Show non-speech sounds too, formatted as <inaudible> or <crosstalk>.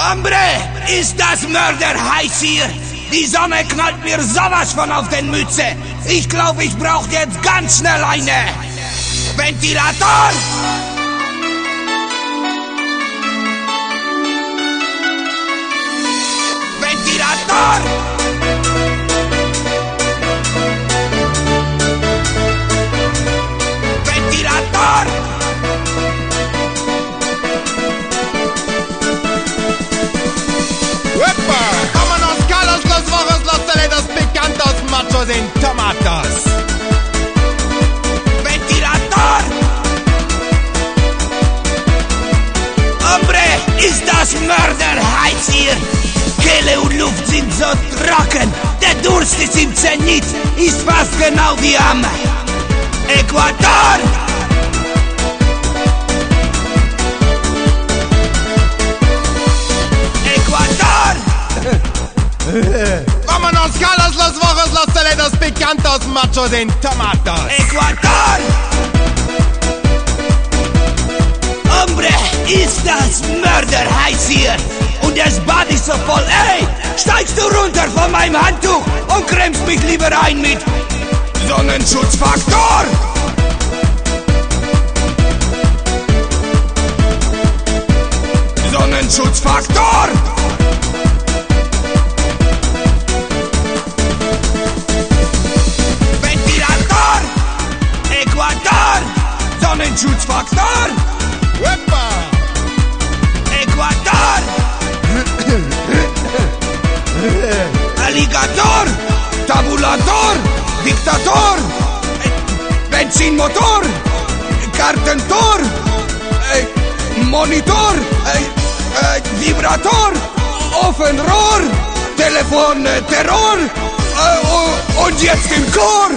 Hombre, ist das Mörder heiß hier? Die Sonne knallt mir sowas von auf den Mütze. Ich glaube, ich brauche jetzt ganz schnell eine. Ventilator! Tomatos! Ventilator! Hombre, ist das Mörder heiß hier? Kehle und Luft sind so trocken. Der Durst ist im Zenit, ist fast genau wie am Äquator. Äquator! <laughs> machos en tomatos! Äquator! Hombre, ist das Mörder heiß hier! Und das Bad ist so voll. Ey, steigst du runter von meinem Handtuch und cremst mich lieber ein mit Sonnenschutzfaktor! Sonnenschutzfaktor! Aligator, tabulator, dictator Benzin motor, cartentor eh, Monitor, eh, eh, vibrator, ofenror Telefon teror, o, o, o în cor